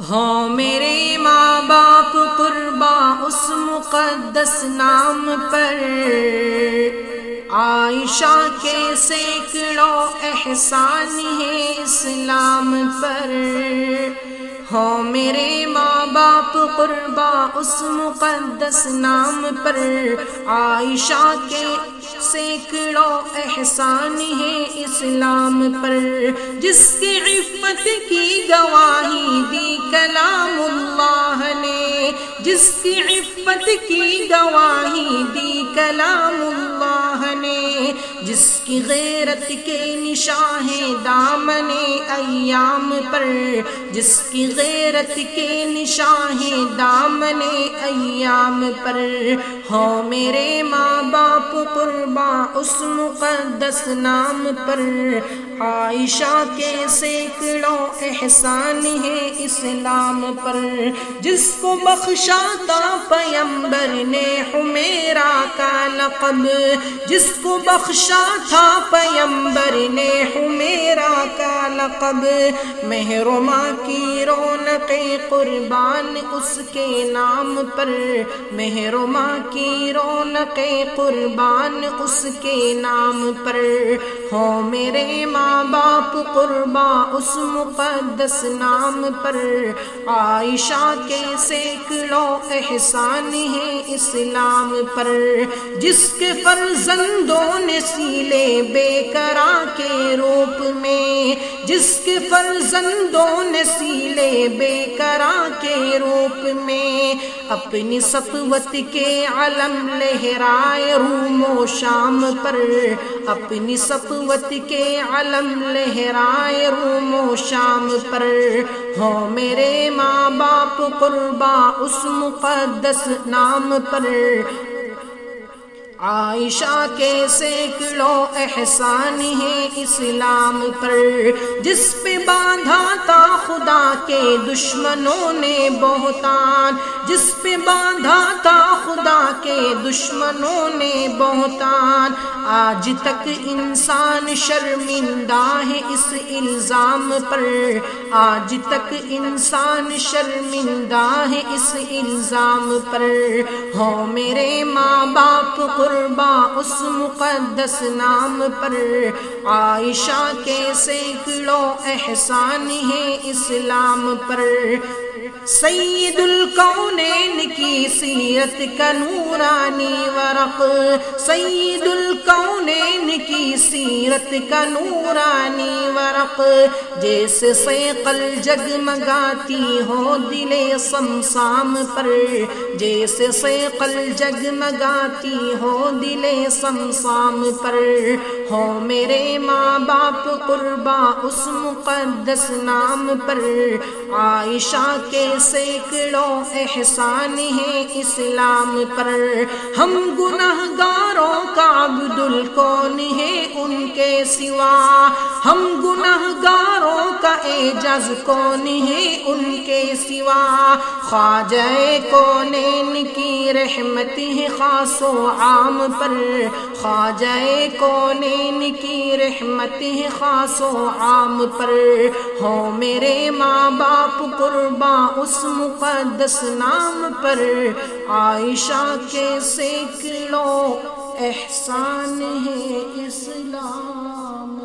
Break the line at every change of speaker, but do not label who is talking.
ہاں میرے ماں باپ قربا اس مقدس نام پر۔ عائشہ کے سینکڑوں احسان ہے اسلام پر۔ ہو میرے ماں باپ قربا اس مقدس نام پر۔ عائشہ کے سینکڑوں احسان ہے اسلام پر۔ جس کی عفت کی گواہی دی اس کی عفت کی گواہی دی کلام اللہ۔ جس کی غیرت کے نشاہ دامن ایام پر، جس کی غیرت کے نشاہ دامن ایام پر۔ ہو میرے ماں باپ قربا اس مقدس نام پر۔ عائشہ کے سینکڑوں احسان ہے اسلام پر۔ جس کو بخشا تھا پیمبر نے حمیرا کا لقب۔ جس کو بخشا تھا پیمبر نے میرا کا لقب مہرما کی رونق قربان اس کے نام پر۔ محرما کی رونق قربان اس کے نام پر۔ ہو میرے ماں باپ، قربا اس مقدس نام پر۔ عائشہ کے سینکڑوں احسان ہے اسلام پر۔ جس کے فرزندوں نے سیلے بے کرا کے روپ میں۔ جس کے فرزندوں نے سیلے بے کرا کے روپ میں اپنی سطوت کے علم لہرائے روم و شام پر اپنی سطوت کے علم لہرائے روم و شام پر ہو میرے ماں باپ قربا اس مقدس نام پر عائشہ کے سینکڑوں احسان ہے اسلام پر، جس پہ باندھا تھا خدا کے دشمنوں نے بہتان، جس پہ باندھا تھا خدا کے دشمنوں نے بہتان۔ آج تک انسان شرمندہ ہے اس الزام پر، آج تک انسان شرمندہ ہے اس الزام پر۔ ہو میرے ماں باپ کو قربا اس مقدس نام پر۔ عائشہ کے سینکڑوں احسان ہے اسلام پر۔ سید القونین کی سیرت کا نورانی ورق؟ سید القونین کی سیرت کا نورانی ورق؟ جیسے سیقل جگمگاتی ہو دل سمسام پر جیسے سیقل جگمگاتی ہو دل سمسام پر۔ ہو میرے ماں باپ قربا اس مقدس نام پر۔ عائشہ کے سینکڑوں احسان ہے اسلام پر۔ ہم گناہ گاروں کا عبد الکون ہے ان کے سوا۔ ہم گناہ گاروں کا اعجاز کون ہے ان خواجہ کونین کی رحمت ہے خاص و عام پر خواجہ کونین کی رحمت ہے خاص و عام پر ہو میرے ماں باپ قربا اس مقدس نام پر عائشہ کے سینکڑوں احسان ہے اسلام